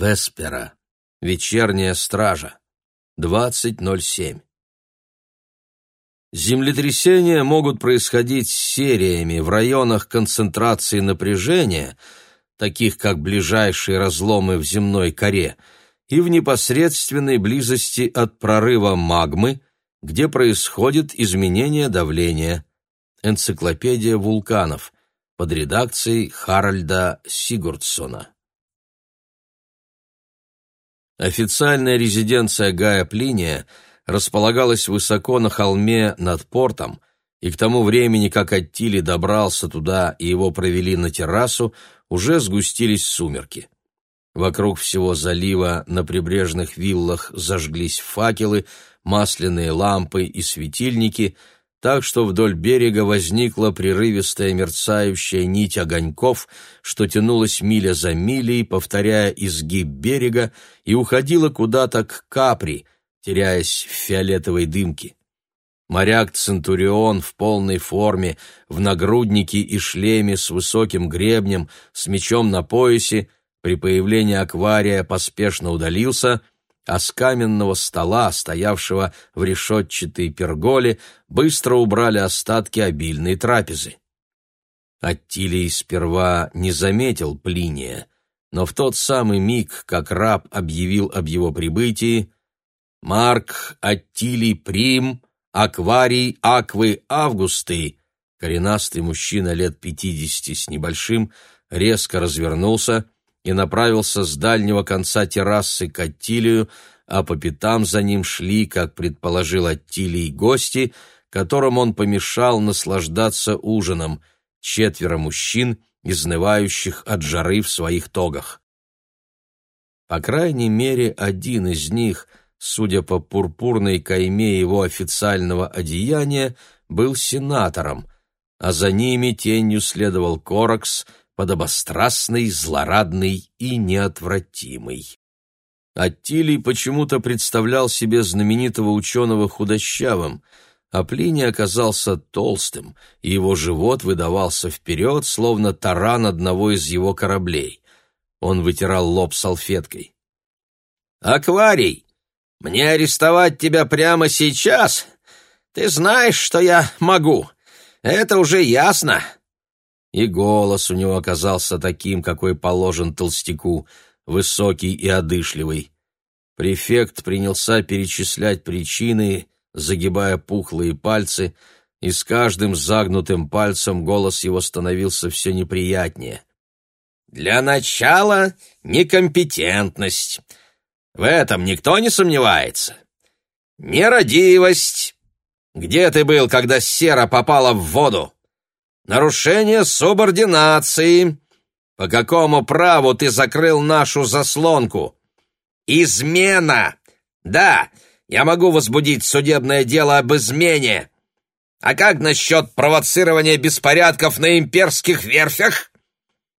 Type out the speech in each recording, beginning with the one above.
Веспера. Вечерняя стража. 20.07. Землетрясения могут происходить сериями в районах концентрации напряжения, таких как ближайшие разломы в земной коре, и в непосредственной близости от прорыва магмы, где происходит изменение давления. Энциклопедия вулканов под редакцией Харальда Сигурдсона. Официальная резиденция Гая Плиния располагалась высоко на холме над портом, и к тому времени, как Аттили добрался туда и его провели на террасу, уже сгустились сумерки. Вокруг всего залива на прибрежных виллах зажглись факелы, масляные лампы и светильники, так что вдоль берега возникла прерывистая мерцающая нить огоньков, что тянулась миля за милей, повторяя изгиб берега, и уходила куда-то к Капри, теряясь в фиолетовой дымке. Моряк Центурион в полной форме, в нагруднике и шлеме с высоким гребнем, с мечом на поясе, при появлении аквария поспешно удалился — а с каменного стола, стоявшего в решетчатой перголе, быстро убрали остатки обильной трапезы. Аттилий сперва не заметил Плиния, но в тот самый миг, как раб объявил об его прибытии, Марк Аттилий Прим, Акварий Аквы Августы, коренастый мужчина лет пятидесяти с небольшим, резко развернулся и направился с дальнего конца террасы к Аттилию, а по пятам за ним шли, как предположил Аттилий, гости, которым он помешал наслаждаться ужином, четверо мужчин, изнывающих от жары в своих тогах. По крайней мере, один из них, судя по пурпурной кайме его официального одеяния, был сенатором, а за ними тенью следовал Коракс — подобострастный, злорадный и неотвратимый. Аттилий почему-то представлял себе знаменитого ученого худощавым, а Плиний оказался толстым, и его живот выдавался вперед, словно таран одного из его кораблей. Он вытирал лоб салфеткой. «Акварий, мне арестовать тебя прямо сейчас? Ты знаешь, что я могу. Это уже ясно. И голос у него оказался таким, какой положен толстяку, высокий и одышливый. Префект принялся перечислять причины, загибая пухлые пальцы, и с каждым загнутым пальцем голос его становился все неприятнее. «Для начала некомпетентность. В этом никто не сомневается. Нерадивость. Где ты был, когда сера попала в воду? Нарушение субординации. По какому праву ты закрыл нашу заслонку? Измена. Да, я могу возбудить судебное дело об измене. А как насчет провоцирования беспорядков на имперских верфях?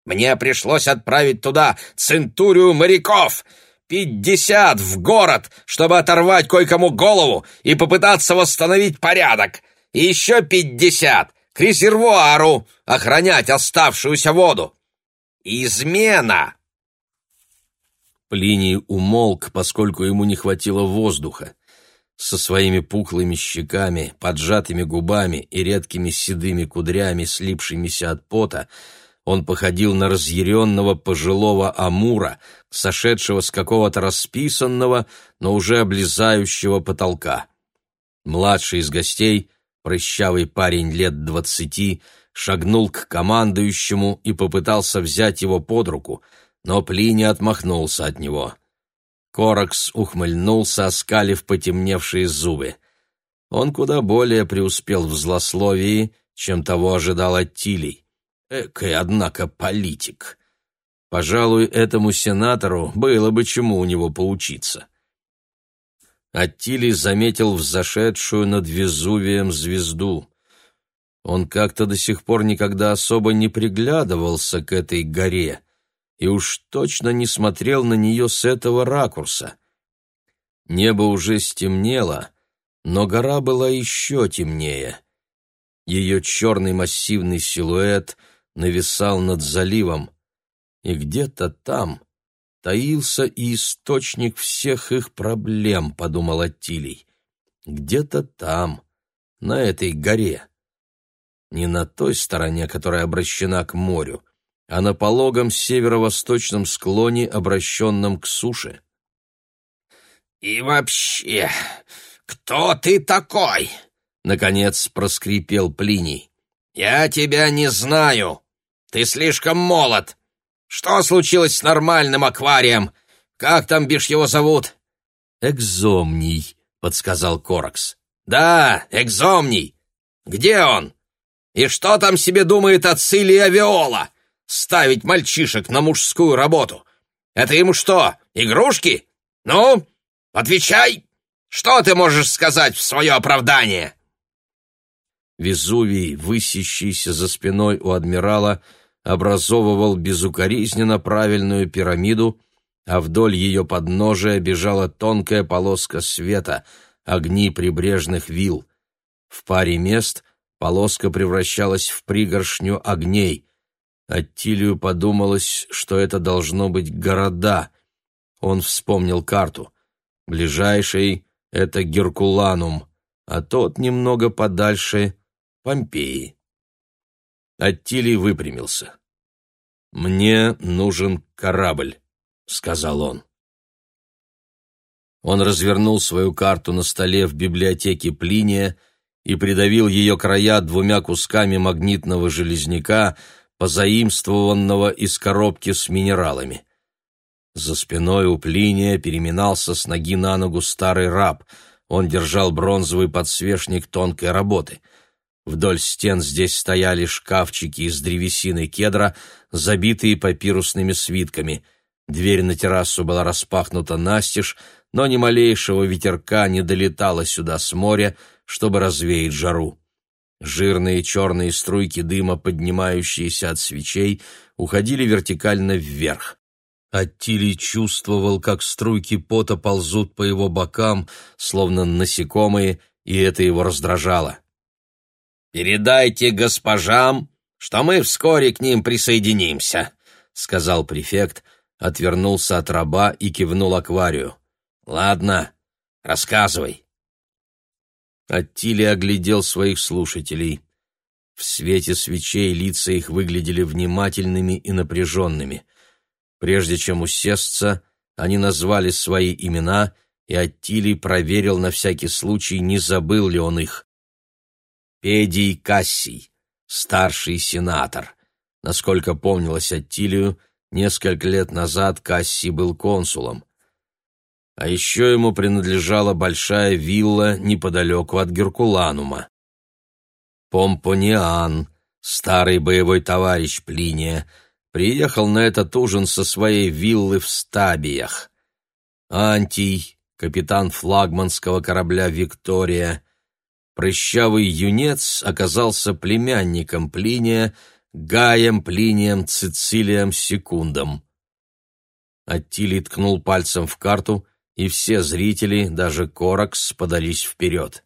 Мне пришлось отправить туда центурию моряков, пятьдесят в город, чтобы оторвать кое-кому голову и попытаться восстановить порядок. И еще пятьдесят — к резервуару охранять оставшуюся воду. Измена!» Плиний умолк, поскольку ему не хватило воздуха. Со своими пухлыми щеками, поджатыми губами и редкими седыми кудрями, слипшимися от пота, он походил на разъяренного пожилого амура, сошедшего с какого-то расписанного, но уже облезающего потолка. Младший из гостей — Прыщавый парень лет двадцати шагнул к командующему и попытался взять его под руку, но Плини отмахнулся от него. Коракс ухмыльнулся, оскалив потемневшие зубы. Он куда более преуспел в злословии, чем того ожидал Аттилий. Экой, однако, политик. Пожалуй, этому сенатору было бы чему у него поучиться. Аттилий заметил взошедшую над Везувием звезду. Он как-то до сих пор никогда особо не приглядывался к этой горе и уж точно не смотрел на нее с этого ракурса. Небо уже стемнело, но гора была еще темнее. Ее черный массивный силуэт нависал над заливом, и где-то там, таился и источник всех их проблем, подумал Аттилий. Где-то там, на этой горе. Не на той стороне, которая обращена к морю, а на пологом северо-восточном склоне, обращенном к суше. «И вообще, кто ты такой?» — наконец проскрипел Плиний. «Я тебя не знаю. Ты слишком молод. Что случилось с нормальным акварием? Как там, бишь, его зовут?» «Экзомний», — подсказал Коракс. «Да, экзомний. Где он? И что там себе думает о Цилия Виола? Ставить мальчишек на мужскую работу. Это ему что, игрушки? Ну, отвечай!» Что ты можешь сказать в свое оправдание?» Везувий, высящийся за спиной у адмирала, образовывал безукоризненно правильную пирамиду, а вдоль ее подножия бежала тонкая полоска света, огни прибрежных вил. В паре мест полоска превращалась в пригоршню огней. Аттилию подумалось, что это должно быть города. Он вспомнил карту. Ближайший это Геркуланум, а тот немного подальше — Помпеи. Аттилий выпрямился. «Мне нужен корабль», — сказал он. Он развернул свою карту на столе в библиотеке Плиния и придавил ее края двумя кусками магнитного железняка, позаимствованного из коробки с минералами. За спиной у Плиния переминался с ноги на ногу старый раб. Он держал бронзовый подсвечник тонкой работы. Вдоль стен здесь стояли шкафчики из древесины кедра, забитые папирусными свитками. Дверь на террасу была распахнута настежь, но ни малейшего ветерка не долетало сюда с моря, чтобы развеять жару. Жирные черные струйки дыма, поднимающиеся от свечей, уходили вертикально вверх. Аттилий чувствовал, как струйки пота ползут по его бокам, словно насекомые, и это его раздражало. «Передайте госпожам, что мы вскоре к ним присоединимся», — сказал префект, отвернулся от раба и кивнул акварию. «Ладно, рассказывай». Аттилий оглядел своих слушателей. В свете свечей лица их выглядели внимательными и напряженными. Прежде чем усесться, они назвали свои имена, и Аттилий проверил на всякий случай, не забыл ли он их. Педий Кассий, старший сенатор. Насколько помнилось Аттилию, несколько лет назад Кассий был консулом. А еще ему принадлежала большая вилла неподалеку от Геркуланума. Помпониан, старый боевой товарищ Плиния, приехал на этот ужин со своей виллы в Стабиях. Антий, капитан флагманского корабля «Виктория», прыщавый юнец оказался племянником Плиния, Гаем Плинием Цицилием Секундом. Аттилий ткнул пальцем в карту, и все зрители, даже Коракс, подались вперед.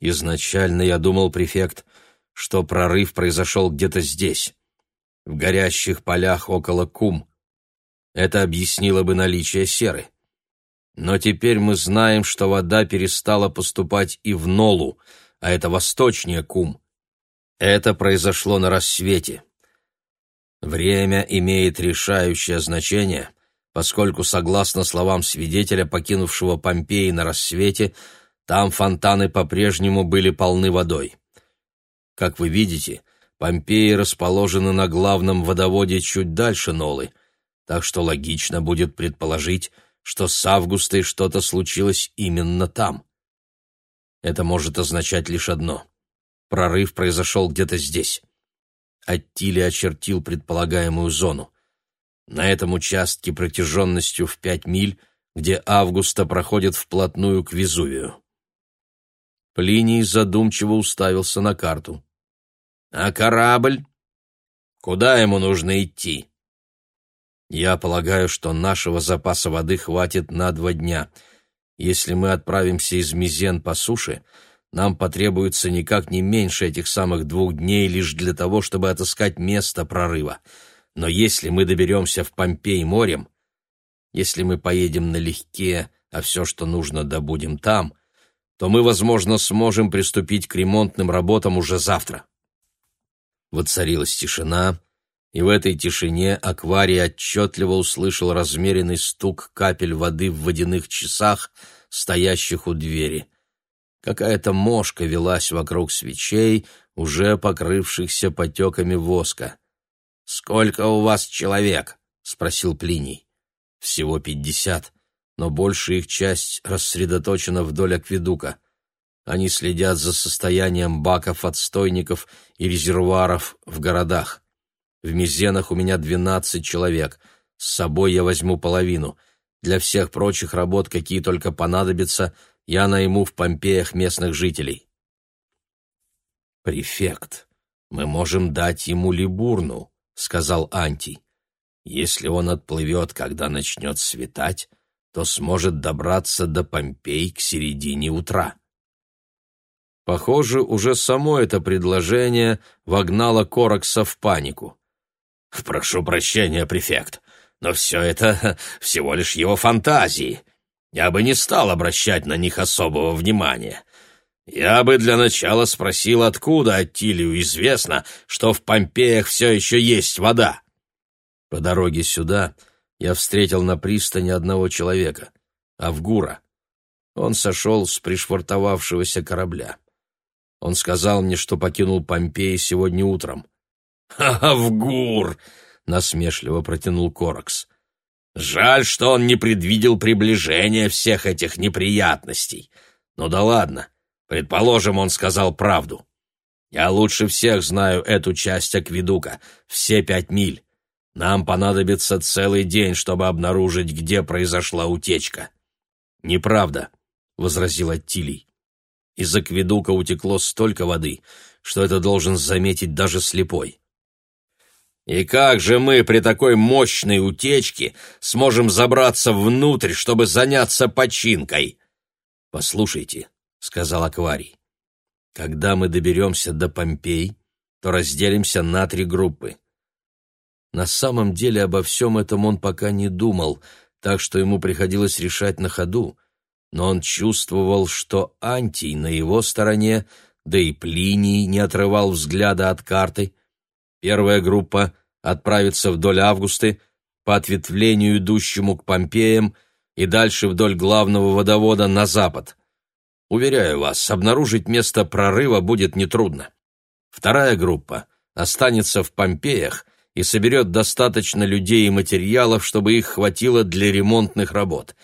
Изначально я думал, префект, что прорыв произошел где-то здесь в горящих полях около Кум. Это объяснило бы наличие серы. Но теперь мы знаем, что вода перестала поступать и в Нолу, а это восточнее Кум. Это произошло на рассвете. Время имеет решающее значение, поскольку, согласно словам свидетеля, покинувшего Помпеи на рассвете, там фонтаны по-прежнему были полны водой. Как вы видите, Помпеи расположены на главном водоводе чуть дальше Нолы, так что логично будет предположить, что с Августой что-то случилось именно там. Это может означать лишь одно. Прорыв произошел где-то здесь. Аттили очертил предполагаемую зону. На этом участке протяженностью в пять миль, где Августа проходит вплотную к Везувию. Плиний задумчиво уставился на карту. А корабль? Куда ему нужно идти? Я полагаю, что нашего запаса воды хватит на два дня. Если мы отправимся из Мизен по суше, нам потребуется никак не меньше этих самых двух дней лишь для того, чтобы отыскать место прорыва. Но если мы доберемся в Помпей морем, Если мы поедем налегке, а все, что нужно, добудем там, то мы, возможно, сможем приступить к ремонтным работам уже завтра. Воцарилась тишина, и в этой тишине акварий отчетливо услышал размеренный стук капель воды в водяных часах, стоящих у двери. Какая-то мошка велась вокруг свечей, уже покрывшихся потеками воска. «Сколько у вас человек?» — спросил Плиний. «Всего пятьдесят, но большая их часть рассредоточена вдоль акведука. Они следят за состоянием баков, отстойников и резервуаров в городах. В Мизенах у меня двенадцать человек, с собой я возьму половину. Для всех прочих работ, какие только понадобятся, я найму в Помпеях местных жителей». «Префект, мы можем дать ему либурну», — сказал Антий. «Если он отплывет, когда начнет светать, то сможет добраться до Помпей к середине утра». Похоже, уже само это предложение вогнало Коракса в панику. «Прошу прощения, префект, но все это всего лишь его фантазии. Я бы не стал обращать на них особого внимания. Я бы для начала спросил, откуда Аттилию известно, что в Помпеях все еще есть вода. По дороге сюда я встретил на пристани одного человека, Авгура. Он сошел с пришвартовавшегося корабля. Он сказал мне, что покинул Помпеи сегодня утром. «Авгур!» — насмешливо протянул Коракс. «Жаль, что он не предвидел приближения всех этих неприятностей. Ну да ладно, Предположим, он сказал правду. Я лучше всех знаю эту часть акведука, все пять миль. Нам понадобится целый день, чтобы обнаружить, где произошла утечка. Неправда, возразил Аттилий. Из акведука утекло столько воды, что это должен заметить даже слепой. И как же мы при такой мощной утечке сможем забраться внутрь, чтобы заняться починкой? Послушайте, — сказал Акварий. «Когда мы доберемся до Помпей, то разделимся на три группы». На самом деле обо всем этом он пока не думал, так что ему приходилось решать на ходу, но он чувствовал, что Антий на его стороне, да и Плиний не отрывал взгляда от карты. Первая группа отправится вдоль Августы, по ответвлению, идущему к Помпеям, и дальше вдоль главного водовода на запад. Уверяю вас, обнаружить место прорыва будет нетрудно. Вторая группа останется в Помпеях и соберет достаточно людей и материалов, чтобы их хватило для ремонтных работ.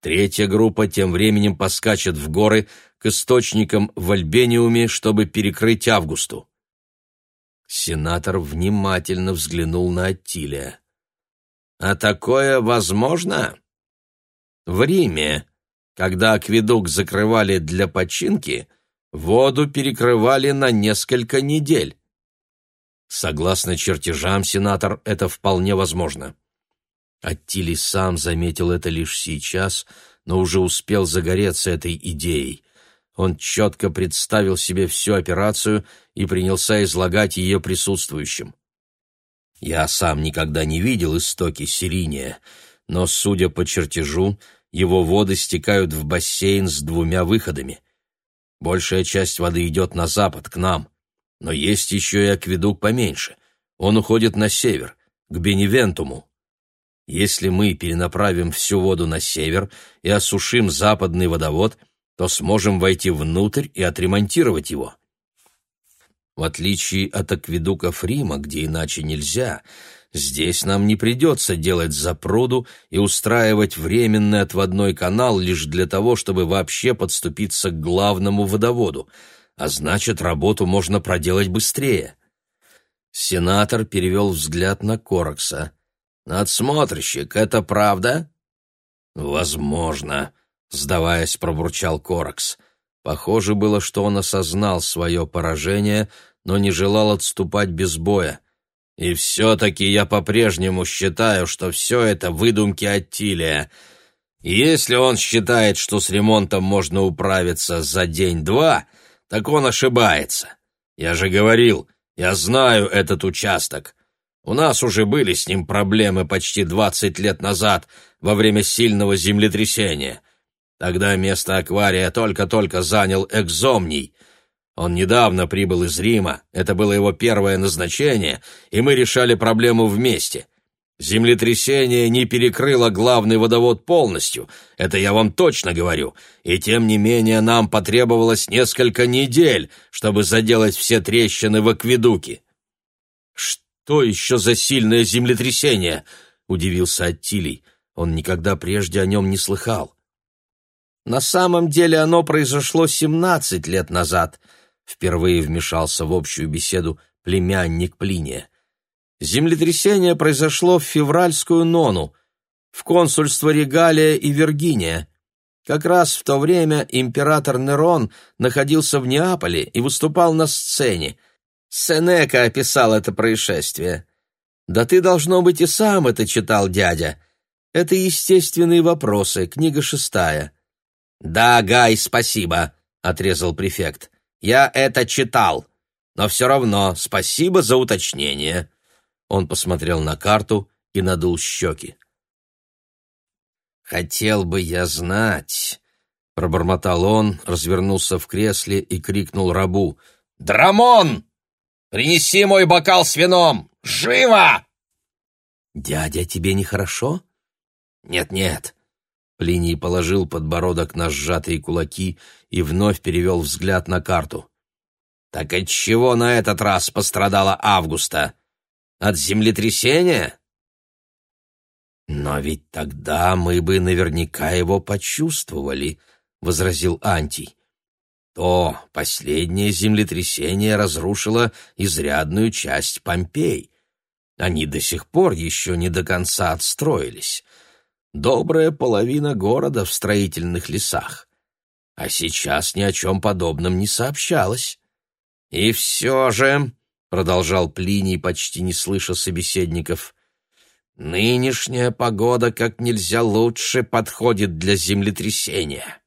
Третья группа тем временем поскачет в горы к источникам в Альбениуме, чтобы перекрыть Августу. Сенатор внимательно взглянул на Аттилия. «А такое возможно?» «В Риме когда акведук закрывали для починки, воду перекрывали на несколько недель. Согласно чертежам, сенатор, это вполне возможно. Аттили сам заметил это лишь сейчас, но уже успел загореться этой идеей. Он четко представил себе всю операцию и принялся излагать ее присутствующим. Я сам никогда не видел истоки Сириния, но, судя по чертежу, его воды стекают в бассейн с двумя выходами. Большая часть воды идет на запад, к нам. Но есть еще и акведук поменьше. Он уходит на север, к Беневентуму. Если мы перенаправим всю воду на север и осушим западный водовод, то сможем войти внутрь и отремонтировать его. В отличие от акведуков Рима, где иначе нельзя, Здесь нам не придется делать запруду и устраивать временный отводной канал лишь для того, чтобы вообще подступиться к главному водоводу, а значит, работу можно проделать быстрее. Сенатор перевел взгляд на Коракса. «Надсмотрщик, это правда?» «Возможно», — сдаваясь, пробурчал Коракс. Похоже было, что он осознал свое поражение, но не желал отступать без боя. И все-таки я по-прежнему считаю, что все это выдумки Аттилия. Если он считает, что с ремонтом можно управиться за день-два, так он ошибается. Я же говорил, я знаю этот участок. У нас уже были с ним проблемы почти двадцать лет назад, во время сильного землетрясения. Тогда место аквария только-только занял экзомний. Он недавно прибыл из Рима, это было его первое назначение, и мы решали проблему вместе — Землетрясение не перекрыло главный водовод полностью, это я вам точно говорю, и тем не менее нам потребовалось несколько недель, чтобы заделать все трещины в акведуке. «Что еще за сильное землетрясение?» — удивился Аттилий. Он никогда прежде о нем не слыхал. «На самом деле оно произошло семнадцать лет назад», — впервые вмешался в общую беседу племянник Плиния. Землетрясение произошло в февральскую нону, в консульство Регалия и Виргиния. Как раз в то время император Нерон находился в Неаполе и выступал на сцене. Сенека описал это происшествие. Да ты, должно быть, и сам это читал, дядя. Это естественные вопросы, книга шестая. Да, Гай, спасибо, отрезал префект. Я это читал. Но все равно спасибо за уточнение. Он посмотрел на карту и надул щеки. «Хотел бы я знать...» — пробормотал он, развернулся в кресле и крикнул рабу. «Драмон! Принеси мой бокал с вином! Живо!» «Дядя, тебе нехорошо?» «Нет-нет». Плиний положил подбородок на сжатые кулаки и вновь перевел взгляд на карту. «Так от чего на этот раз пострадала Августа? От землетрясения? Но ведь тогда мы бы наверняка его почувствовали, возразил Антий. То последнее землетрясение разрушило изрядную часть Помпей. Они до сих пор еще не до конца отстроились. Добрая половина города в строительных лесах. А сейчас ни о чем подобном не сообщалось. И все же — продолжал Плиний, почти не слыша собеседников. «Нынешняя погода как нельзя лучше подходит для землетрясения.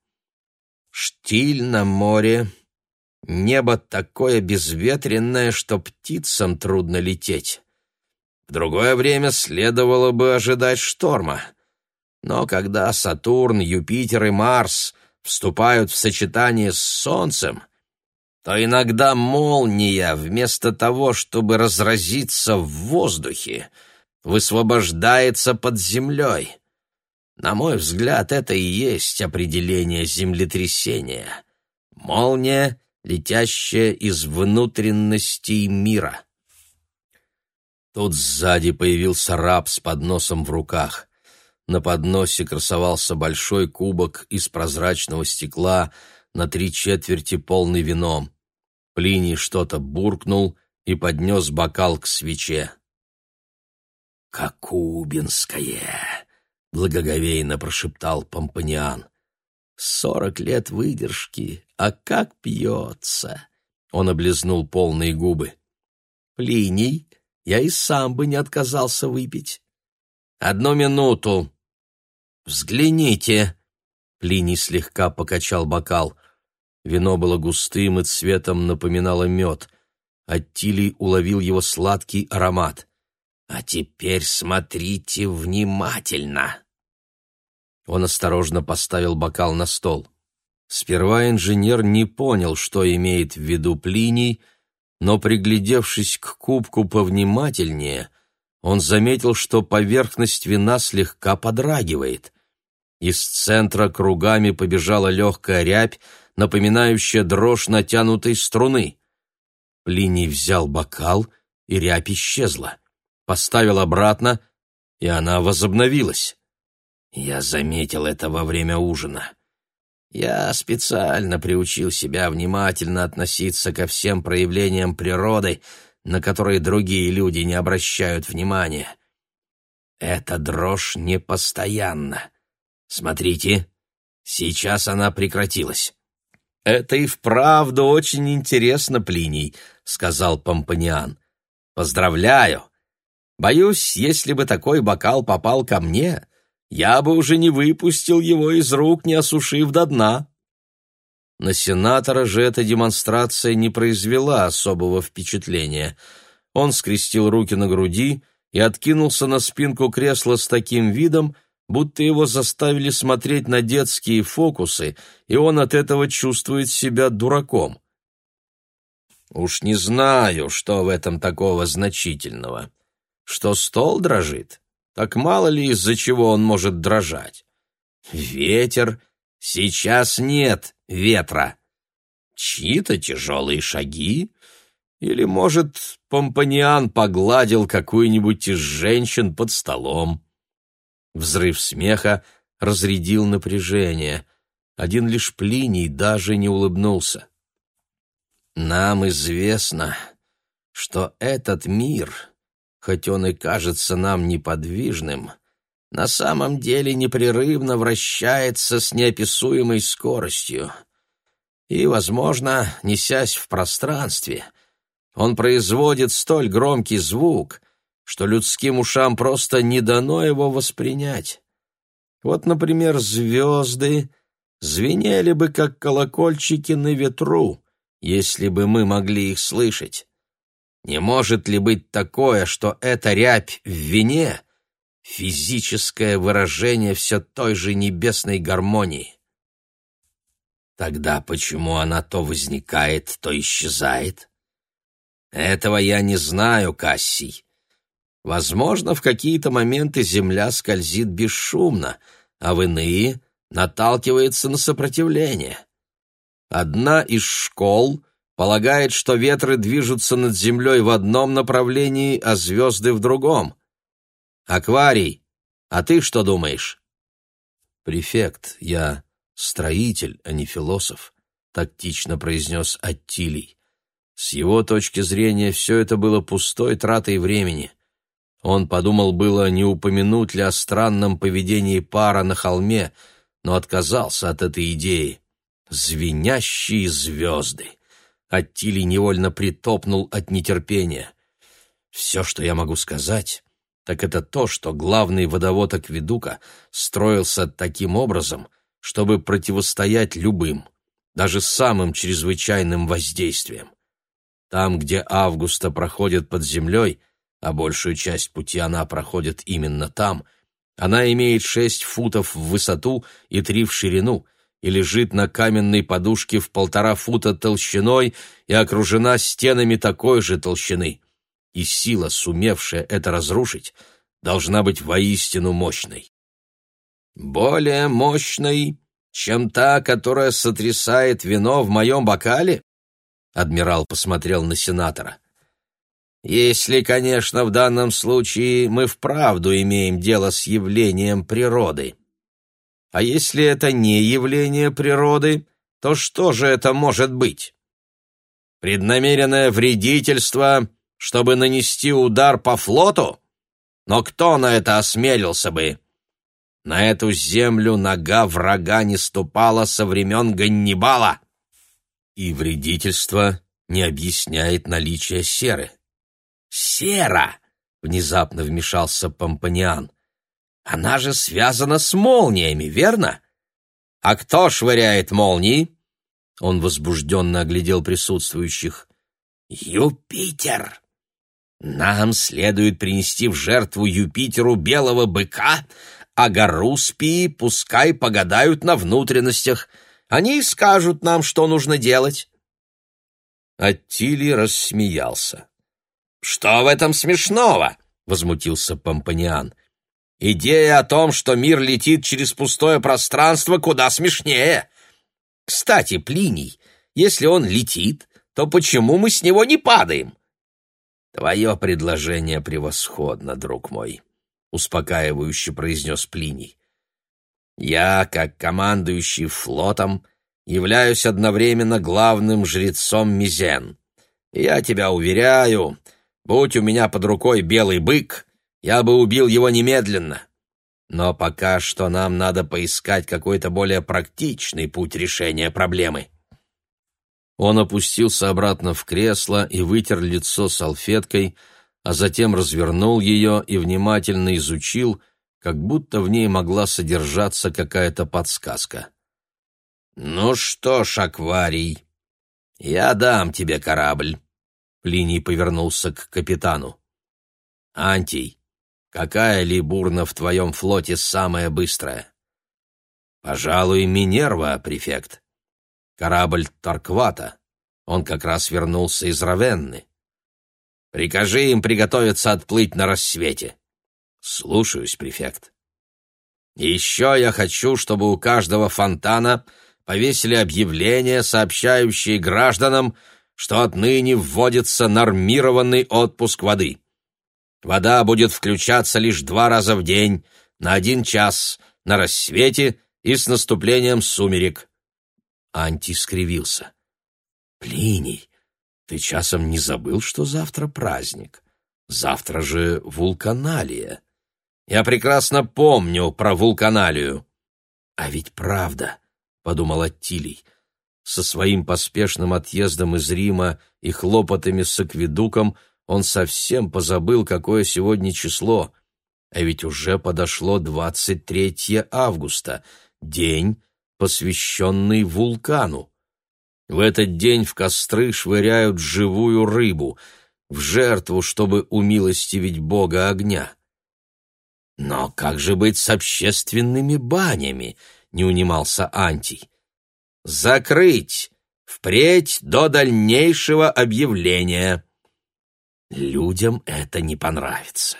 Штиль на море, небо такое безветренное, что птицам трудно лететь. В другое время следовало бы ожидать шторма. Но когда Сатурн, Юпитер и Марс вступают в сочетание с Солнцем, то иногда молния, вместо того, чтобы разразиться в воздухе, высвобождается под землей. На мой взгляд, это и есть определение землетрясения. Молния, летящая из внутренностей мира. Тут сзади появился раб с подносом в руках. На подносе красовался большой кубок из прозрачного стекла — на три четверти полный вином. Плиний что-то буркнул и поднес бокал к свече. «Кокубинское!» — благоговейно прошептал Помпаниан. «Сорок лет выдержки, а как пьется!» Он облизнул полные губы. «Плиний, я и сам бы не отказался выпить». «Одну минуту!» «Взгляните!» Плиний слегка покачал бокал. Вино было густым и цветом напоминало мед. Аттилий уловил его сладкий аромат. «А теперь смотрите внимательно!» Он осторожно поставил бокал на стол. Сперва инженер не понял, что имеет в виду Плиний, но, приглядевшись к кубку повнимательнее, он заметил, что поверхность вина слегка подрагивает. Из центра кругами побежала легкая рябь, напоминающая дрожь натянутой струны. Плиний взял бокал, и рябь исчезла. Поставил обратно, и она возобновилась. Я заметил это во время ужина. Я специально приучил себя внимательно относиться ко всем проявлениям природы, на которые другие люди не обращают внимания. Эта дрожь непостоянна. Смотрите, сейчас она прекратилась. Это и вправду очень интересно, Плиний, сказал Помпаниан. Поздравляю. Боюсь, если бы такой бокал попал ко мне, я бы уже не выпустил его из рук, не осушив до дна. На сенатора же эта демонстрация не произвела особого впечатления. Он скрестил руки на груди и откинулся на спинку кресла с таким видом, будто его заставили смотреть на детские фокусы, и он от этого чувствует себя дураком. Уж не знаю, что в этом такого значительного. Что стол дрожит? Так мало ли из-за чего он может дрожать? Ветер? Сейчас нет ветра. Чьи-то тяжелые шаги? Или, может, Помпаниан погладил какую-нибудь из женщин под столом? Взрыв смеха разрядил напряжение. Один лишь Плиний даже не улыбнулся. «Нам известно, что этот мир, хоть он и кажется нам неподвижным, на самом деле непрерывно вращается с неописуемой скоростью. И, возможно, несясь в пространстве, он производит столь громкий звук, что людским ушам просто не дано его воспринять. Вот, например, звезды звенели бы, как колокольчики на ветру, если бы мы могли их слышать. Не может ли быть такое, что эта рябь в вине — физическое выражение все той же небесной гармонии? Тогда почему она то возникает, то исчезает? Этого я не знаю, Кассий. Возможно, в какие-то моменты земля скользит бесшумно, а в иные наталкивается на сопротивление. Одна из школ полагает, что ветры движутся над землей в одном направлении, а звезды в другом. Акварий, а ты что думаешь? Префект, я строитель, а не философ, тактично произнес Аттилий. С его точки зрения все это было пустой тратой времени. Он подумал было, не упомянуть ли о странном поведении пара на холме, но отказался от этой идеи. Звенящие звезды! Аттили невольно притопнул от нетерпения. Все, что я могу сказать, так это то, что главный водовод Акведука строился таким образом, чтобы противостоять любым, даже самым чрезвычайным воздействиям. Там, где Августа проходит под землей — а большую часть пути она проходит именно там, она имеет шесть футов в высоту и три в ширину и лежит на каменной подушке в полтора фута толщиной и окружена стенами такой же толщины. И сила, сумевшая это разрушить, должна быть воистину мощной. Более мощной, чем та, которая сотрясает вино в моем бокале? Адмирал посмотрел на сенатора. Если, конечно, в данном случае мы вправду имеем дело с явлением природы. А если это не явление природы, то что же это может быть? Преднамеренное вредительство, чтобы нанести удар по флоту? Но кто на это осмелился бы? На эту землю нога врага не ступала со времен Ганнибала. И вредительство не объясняет наличие серы. «Сера!» — внезапно вмешался Помпаниан. «Она же связана с молниями, верно? А кто швыряет молнии?» Он возбужденно оглядел присутствующих. «Юпитер! Нам следует принести в жертву Юпитеру белого быка, а Гаруспии пускай погадают на внутренностях. Они скажут нам, что нужно делать». Аттили рассмеялся. «Что в этом смешного?» — возмутился Помпаниан. «Идея о том, что мир летит через пустое пространство, куда смешнее. Кстати, Плиний, если он летит, то почему мы с него не падаем?» «Твое предложение превосходно, друг мой», — успокаивающе произнес Плиний. «Я, как командующий флотом, являюсь одновременно главным жрецом Мизен. Я тебя уверяю, Будь у меня под рукой белый бык, я бы убил его немедленно. Но пока что нам надо поискать какой-то более практичный путь решения проблемы. Он опустился обратно в кресло и вытер лицо салфеткой, а затем развернул ее и внимательно изучил, как будто в ней могла содержаться какая-то подсказка. «Ну что ж, акварий, я дам тебе корабль. Плиний повернулся к капитану. «Антий, Какая либурна в твоем флоте самая быстрая? Пожалуй, Минерва, префект. Корабль Тарквата. Он как раз вернулся из Равенны. Прикажи им приготовиться отплыть на рассвете. Слушаюсь, префект. Еще я хочу, чтобы у каждого фонтана повесили объявление, сообщающее гражданам, что отныне вводится нормированный отпуск воды. Вода будет включаться лишь два раза в день, на один час, на рассвете и с наступлением сумерек. Анти скривился. «Плиний, ты часом не забыл, что завтра праздник? Завтра же вулканалия». «Я прекрасно помню про вулканалию». «А ведь правда», — подумал Аттилий, со своим поспешным отъездом из Рима и хлопотами с акведуком — он совсем позабыл, какое сегодня число. А ведь уже подошло 23 августа, день, посвященный вулкану. В этот день в костры швыряют живую рыбу, в жертву, чтобы умилостивить бога огня. «Но как же быть с общественными банями?» — не унимался Антий. «Закрыть! Впредь до дальнейшего объявления!» Людям это не понравится.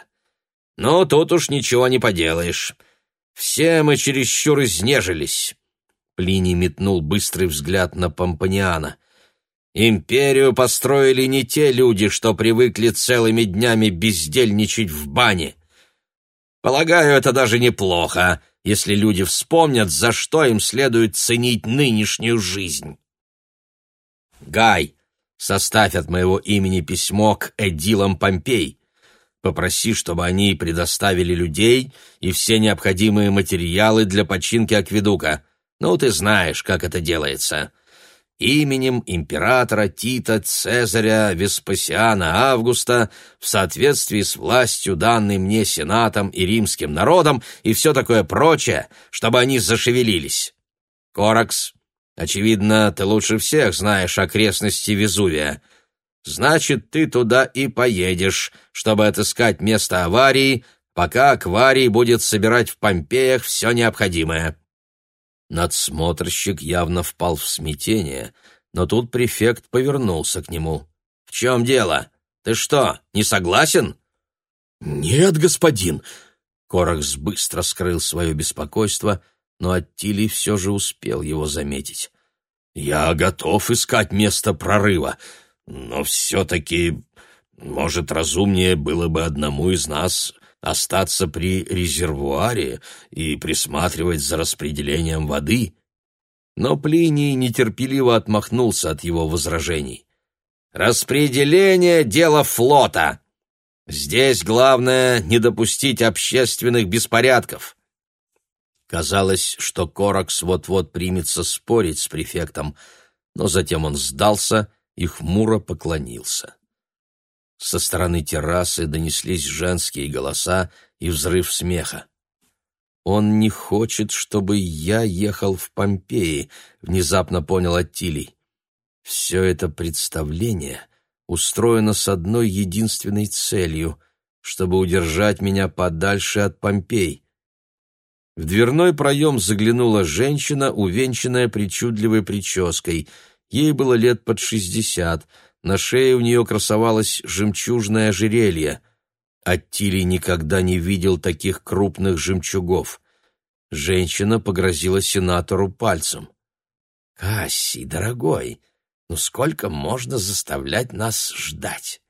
Но тут уж ничего не поделаешь. Все мы чересчур изнежились. Плиний метнул быстрый взгляд на Помпаниана. Империю построили не те люди, что привыкли целыми днями бездельничать в бане. Полагаю, это даже неплохо, если люди вспомнят, за что им следует ценить нынешнюю жизнь. Гай, Составь от моего имени письмо к Эдилам Помпей. Попроси, чтобы они предоставили людей и все необходимые материалы для починки акведука. Ну, ты знаешь, как это делается. Именем императора Тита Цезаря Веспасиана Августа в соответствии с властью, данной мне Сенатом и римским народом, и все такое прочее, чтобы они зашевелились. Коракс, Очевидно, ты лучше всех знаешь окрестности Везувия. Значит, ты туда и поедешь, чтобы отыскать место аварии, пока акварий будет собирать в Помпеях все необходимое». Надсмотрщик явно впал в смятение, но тут префект повернулся к нему. «В чем дело? Ты что, не согласен?» «Нет, господин!» Коракс быстро скрыл свое беспокойство но Аттилий все же успел его заметить. «Я готов искать место прорыва, но все-таки, может, разумнее было бы одному из нас остаться при резервуаре и присматривать за распределением воды». Но Плиний нетерпеливо отмахнулся от его возражений. «Распределение — дело флота. Здесь главное не допустить общественных беспорядков. Казалось, что Коракс вот-вот примется спорить с префектом, но затем он сдался и хмуро поклонился. Со стороны террасы донеслись женские голоса и взрыв смеха. «Он не хочет, чтобы я ехал в Помпеи», — внезапно понял Аттилий. «Все это представление устроено с одной единственной целью — чтобы удержать меня подальше от Помпей. В дверной проем заглянула женщина, увенчанная причудливой прической. Ей было лет под шестьдесят. На шее у нее красовалось жемчужное ожерелье. Аттилий никогда не видел таких крупных жемчугов. Женщина погрозила сенатору пальцем. «Кассий, дорогой, ну сколько можно заставлять нас ждать?»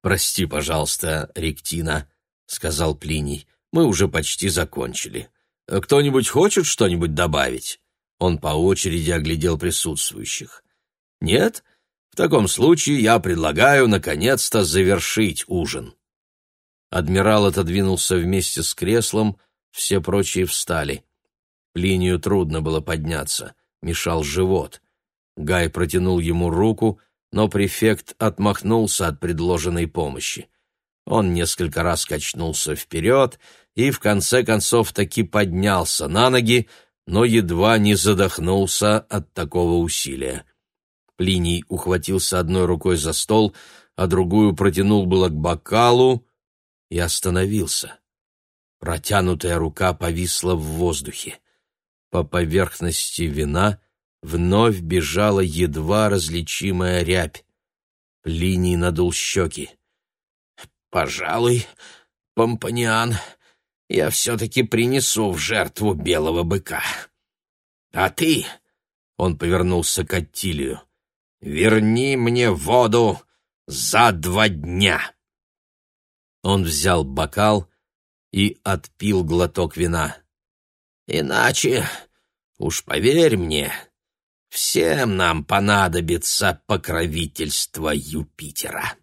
«Прости, пожалуйста, Ректина», — сказал Плиний. Мы уже почти закончили. Кто-нибудь хочет что-нибудь добавить?» Он по очереди оглядел присутствующих. «Нет? Таком случае я предлагаю, наконец-то, завершить ужин». Адмирал отодвинулся вместе с креслом, все прочие встали. Линию трудно было подняться, мешал живот. Гай протянул ему руку, но префект отмахнулся от предложенной помощи. Он несколько раз качнулся вперед и в конце концов таки поднялся на ноги, но едва не задохнулся от такого усилия. Плиний ухватился одной рукой за стол, а другую протянул было к бокалу, и остановился. Протянутая рука повисла в воздухе. По поверхности вина вновь бежала едва различимая рябь. Плиний надул щеки. «Пожалуй, Помпаниан, я все-таки принесу в жертву белого быка. А ты, — он повернулся к Аттилию, — верни мне воду за два дня. Он взял бокал и отпил глоток вина. Иначе, уж поверь мне, всем нам понадобится покровительство Юпитера.